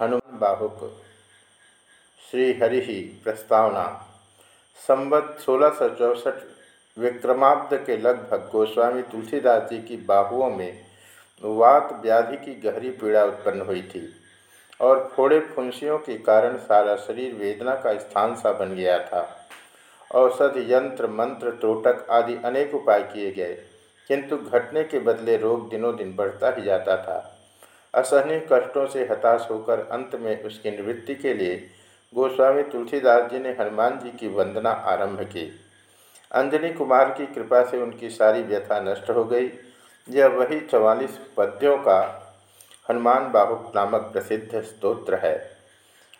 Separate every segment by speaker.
Speaker 1: हनुमान बाहुक, श्री श्रीहरि प्रस्तावना। संवत सोलह सौ चौसठ विक्रमाब्द के लगभग गोस्वामी तुलसीदास जी की बाहुओं में वात व्याधि की गहरी पीड़ा उत्पन्न हुई थी और फोड़े फुंसियों के कारण सारा शरीर वेदना का स्थान सा बन गया था। औषध, यंत्र, मंत्र त्रोटक आदि अनेक उपाय किए गए, किंतु घटने के बदले रोग दिनों दिन बढ़ता ही जाता था। असहनीय कष्टों से हताश होकर अंत में उसकी निवृत्ति के लिए गोस्वामी तुलसीदास जी ने हनुमान जी की वंदना आरंभ की। अंजनी कुमार की कृपा से उनकी सारी व्यथा नष्ट हो गई। यह वही चवालीस पद्यों का हनुमान बाहुक नामक प्रसिद्ध स्तोत्र है।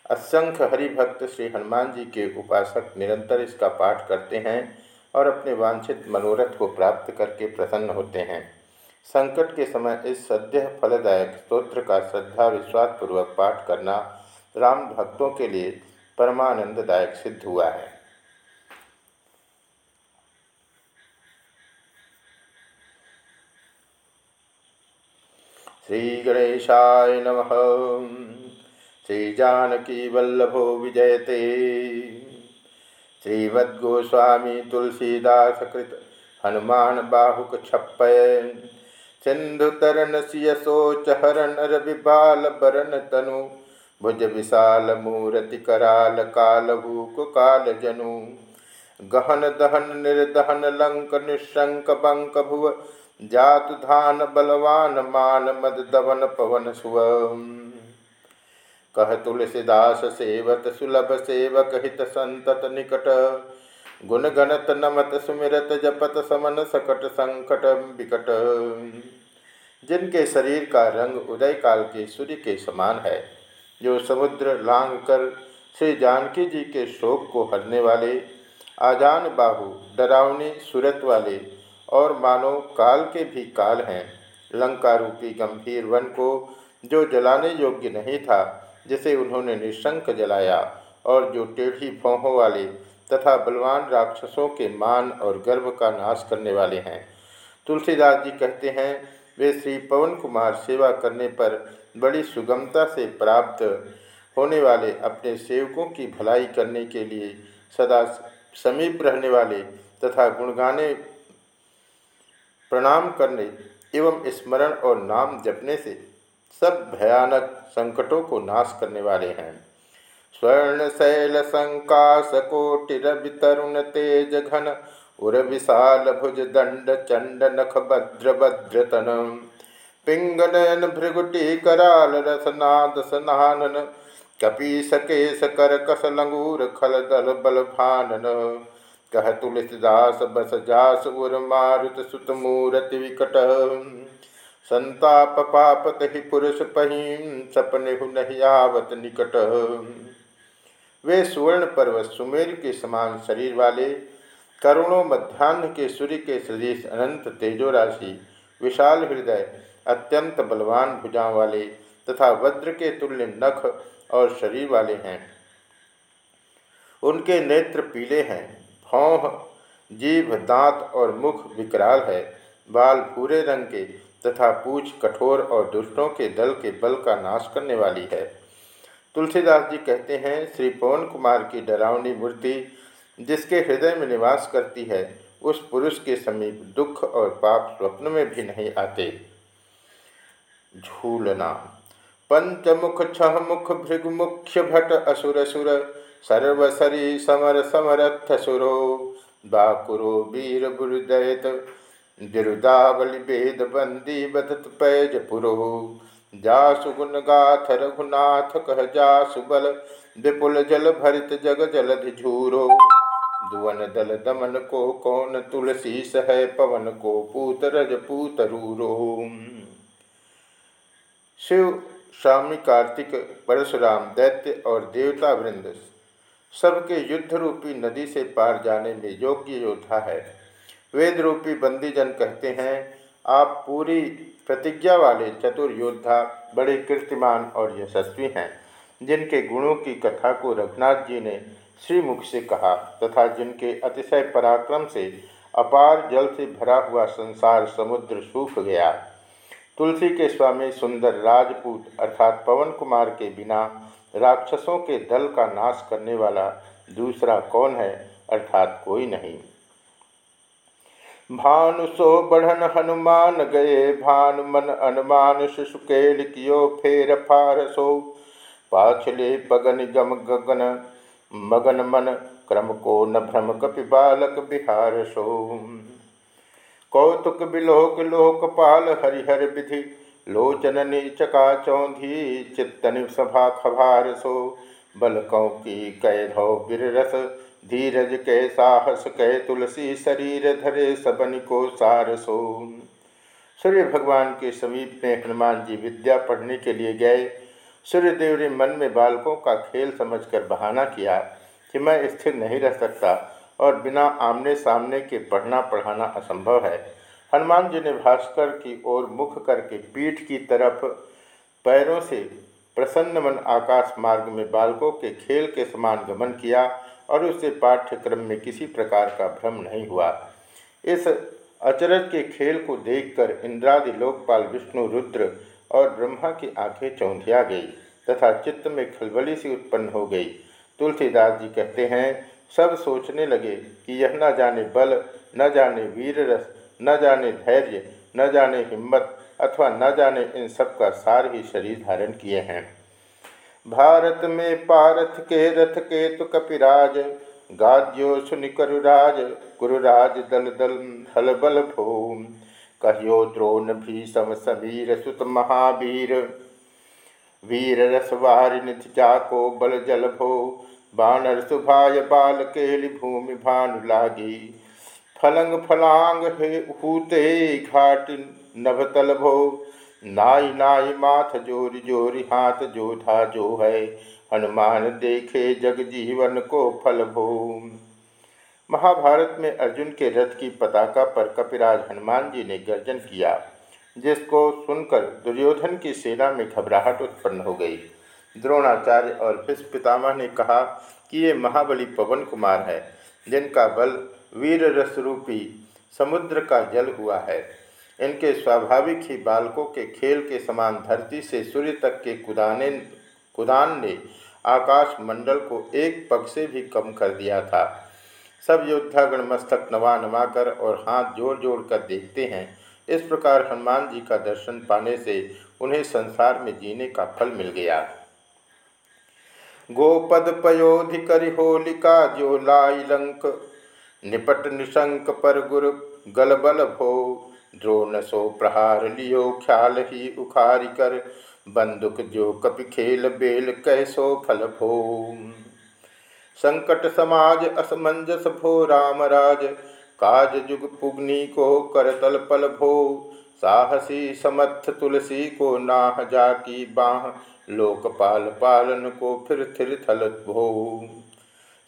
Speaker 1: असंख्य हरिभक्त श्री हनुमान जी के उपासक निरंतर इसका पाठ करते हैं और अपने वांछित मनोरथ को प्राप्त करके प्रसन्न होते हैं। संकट के समय इस सद्य फलदायक स्तोत्र का श्रद्धा विश्वासपूर्वक पाठ करना राम भक्तों के लिए परमानंददायक सिद्ध हुआ है। श्री गणेशाय नमः। श्री जानकी वल्लभो विजयते। श्रीमद्गोस्वामी तुलसीदास हनुमान बाहुक छप्पय। सिंधुतरण सियसोच हरण रविबाल बरन तनु भुज विशाल मूर्ति कराल कालभूक काल जनु गहन दहन निर्दहन लंक निशंक बंक भुव जातु धान बलवान मान मद दवन पवन सुव कह तुलसीदास सेवत सुलभ सेवक हित संतत निकट गुण गणत नमत सुमिरत जपत समन सकट संकट विकट जिनके शरीर का रंग उदय काल के सूर्य के समान है, जो समुद्र लांग कर श्री जानकी जी के शोक को हरने वाले, आजान बाहु, डरावनी सूरत वाले और मानो काल के भी काल हैं। लंका रूपी गंभीर वन को जो जलाने योग्य नहीं था, जिसे उन्होंने निशंक जलाया और जो टेढ़ी भौहों वाले तथा बलवान राक्षसों के मान और गर्व का नाश करने वाले हैं। तुलसीदास जी कहते हैं, वे श्री पवन कुमार सेवा करने पर बड़ी सुगमता से प्राप्त होने वाले अपने सेवकों की भलाई करने के लिए सदा समीप रहने वाले तथा गुणगाने प्रणाम करने एवं स्मरण और नाम जपने से सब भयानक संकटों को नाश करने वाले हैं। स्वर्ण शैल संकाश कोटिरवि तरुण तेज घन उर विशाल भुज दंड चंड नख भद्र भद्रतन पिंगनयन भृगुटी कराल रसनाद सनानन कपी सकेश कर कस लंगूर खल दल बल भानन कह तुलसीदास बस जास उर मारुत सुत मूरति विकट संताप पापत ही पुरुष पहीम सपने नहीं आवत निकट वे सुवर्ण पर्वत सुमेर के समान शरीर वाले करुणों मध्यान्ह के सूर्य के सदीश अनंत तेजो राशि, विशाल हृदय, अत्यंत बलवान भुजाओं वाले तथा वज्र के तुल्य नख और शरीर वाले हैं। उनके नेत्र पीले हैं, भौह, जीभ, दांत और मुख विकराल है, बाल भूरे रंग के तथा पूछ कठोर और दुष्टों के दल के बल का नाश करने वाली है। तुलसीदास जी कहते हैं, श्री पवन कुमार की डरावनी मूर्ति जिसके हृदय में निवास करती है, उस पुरुष के समीप दुख और पाप स्वप्न में भी नहीं आते। झूलना। पंचमुख छह मुख भृग मुख्य भट, असुर, सुर, सर्वसरी, समर, समरथ, सुरो, बाकुरो, वीर, गुरुदयत बिरुदावली वेद बंदी बदत पैज, पुरो। जासु गुण गाथ, रघुनाथ कह जासु बल विपुल जल भरित जग जलधि झूरो। दुवन दल दमन को कौन तुलसी सह, पवन को पूत रज पूत रूरो। शिव, स्वामी, कार्तिक, परशुराम, दैत्य और देवता वृंद, सबके युद्ध रूपी नदी से पार जाने में योग्य योद्धा है। वेद रूपी बंदीजन कहते हैं आप पूरी प्रतिज्ञा वाले चतुर योद्धा, बड़े कीर्तिमान और यशस्वी हैं, जिनके गुणों की कथा को रघुनाथ जी ने श्रीमुख से कहा तथा जिनके अतिशय पराक्रम से अपार जल से भरा हुआ संसार समुद्र सूख गया। तुलसी के स्वामी सुंदर राजपूत अर्थात पवन कुमार के बिना राक्षसों के दल का नाश करने वाला दूसरा कौन है? अर्थात कोई नहीं। भानु सो बढ़न हनुमान गए भानु मन अनुमान शिशुकेल कियो फेर फार सो पाछले पगन गम गगन, मगन मन क्रम को न भ्रम कपि बालक बिहार सो कौतुक बिलोक लोकपाल हरिहर विधि, लोचन चका चौंधी, चित्तन सभा खभार सो बलकों की कैधो बिररस धीरज कै साहस कै तुलसी शरीर धरे सबन को सार सो। सूर्य भगवान के समीप में हनुमान जी विद्या पढ़ने के लिए गए। सूर्यदेव ने मन में बालकों का खेल समझकर बहाना किया कि मैं स्थिर नहीं रह सकता और बिना आमने सामने के पढ़ना पढ़ाना असंभव है। हनुमान जी ने भास्कर की ओर मुख करके पीठ की तरफ़ पैरों से प्रसन्न मन आकाश मार्ग में बालकों के खेल के समान गमन किया। और उससे पाठ्यक्रम में किसी प्रकार का भ्रम नहीं हुआ। इस अचरज के खेल को देखकर इंद्रादि लोकपाल विष्णु, रुद्र और ब्रह्मा की आँखें चौंधिया गई तथा चित्त में खलबली सी उत्पन्न हो गई। तुलसीदास जी कहते हैं, सब सोचने लगे कि यह न जाने बल, न जाने वीर रस न जाने धैर्य, न जाने हिम्मत अथवा न जाने इन सब का सार ही शरीर धारण किए हैं। भारत में पारथ के रथ के तो कपिराज, गाद्यो सुनि करुराज, गुरुराज दल दल हल बल भूम कहियो द्रोण भीषम समीर सुत महावीर, वीर रसवार निधि जाको बल जल भो। बानर सुभाय बाल केलि भूमि भानु लागी। फलंग फलांग हे हूते घाट नभतल भो। नाई नाई माथ जोरी जोरी हाथ जोधा जो है हनुमान देखे जग जीवन को फल भूम। महाभारत में अर्जुन के रथ की पताका पर कपिराज हनुमान जी ने गर्जन किया, जिसको सुनकर दुर्योधन की सेना में घबराहट उत्पन्न हो गई। द्रोणाचार्य और भीष्म पितामह ने कहा कि ये महाबली पवन कुमार है, जिनका बल वीर रसरूपी समुद्र का जल हुआ है। इनके स्वाभाविक ही बालकों के खेल के समान धरती से सूर्य तक के कुदाने, कुदान ने आकाश मंडल को एक पग से भी कम कर दिया था। सब योद्धागण मस्तक नवा नवा कर और हाथ जोड़ जोड़ कर देखते हैं। इस प्रकार हनुमान जी का दर्शन पाने से उन्हें संसार में जीने का फल मिल गया। गोपद पयोधिकरि होलिका जो लाई लंक निपट निशंक पर गुर गलबल भो। द्रोण सो प्रहार लियो, ख्याल ही उखारी कर। बंदुक जो कपि खेल बेल, कैसो फल भो संकट समाज असमंजस भो रामराज काज जुग पुग्नि को करतल पल भो। साहसी समर्थ तुलसी को नाह जाकी बाह। लोकपाल पालन को फिर थिर थल भो।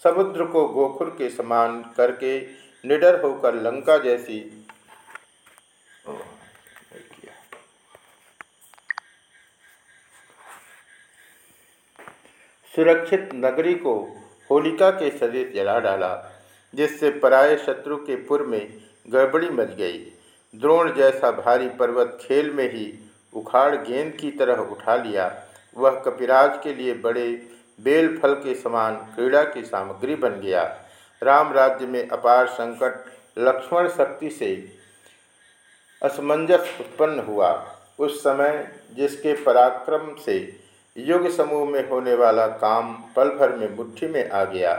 Speaker 1: समुद्र को गोखुर के समान करके निडर होकर लंका जैसी सुरक्षित नगरी को होलिका के सदस्य जला डाला, जिससे पराये शत्रु के पुर में गड़बड़ी मच गई। द्रोण जैसा भारी पर्वत खेल में ही उखाड़ गेंद की तरह उठा लिया। वह कपिराज के लिए बड़े बेल फल के समान क्रीड़ा की सामग्री बन गया। राम राज्य में अपार संकट, लक्ष्मण शक्ति से असमंजस उत्पन्न हुआ। उस समय जिसके पराक्रम से युग समूह में होने वाला काम पल भर में मुट्ठी में आ गया।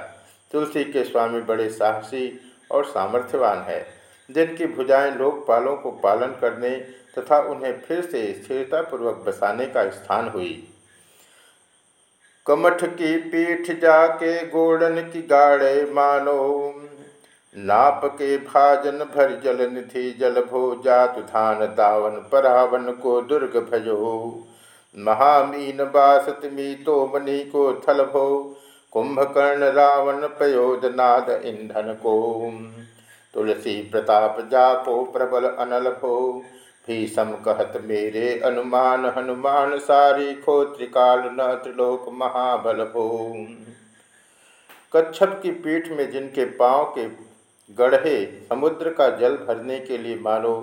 Speaker 1: तुलसी के स्वामी बड़े साहसी और सामर्थ्यवान है, जिनकी भुजाएँ लोकपालों को पालन करने तथा उन्हें फिर से स्थिरतापूर्वक बसाने का स्थान हुई। कमठ की पीठ जाके गोड़न की गाड़े मानो। नाप के भाजन भर जल निधि जल भो जात धान दावन, परावन को दुर्ग भजो। महामीन बासत मी तो मणि को थल भो, कुंभकर्ण रावण पयोद नाद ईंधन को। तुलसी प्रताप जाको प्रबल अनल भो, भीषम कहत मेरे अनुमान, हनुमान सारी खो त्रिकाल न त्रिलोक महाबल भो। कच्छप की पीठ में जिनके पाँव के गढ़े समुद्र का जल भरने के लिए मानो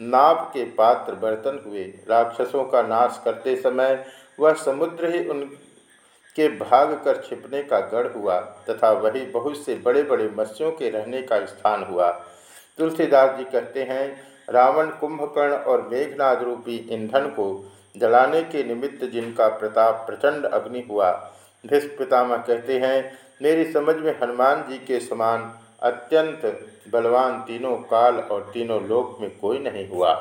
Speaker 1: नाव के पात्र बर्तन हुए। राक्षसों का नाश करते समय वह समुद्र ही उनके भाग कर छिपने का गढ़ हुआ तथा वही बहुत से बड़े बड़े मत्स्यों के रहने का स्थान हुआ। तुलसीदास जी कहते हैं, रावण कुंभकर्ण और मेघनाद रूपी ईंधन को जलाने के निमित्त जिनका प्रताप प्रचंड अग्नि हुआ भीष्म पितामह कहते हैं, मेरी समझ में हनुमान जी के समान अत्यंत बलवान तीनों काल और तीनों लोक में कोई नहीं हुआ।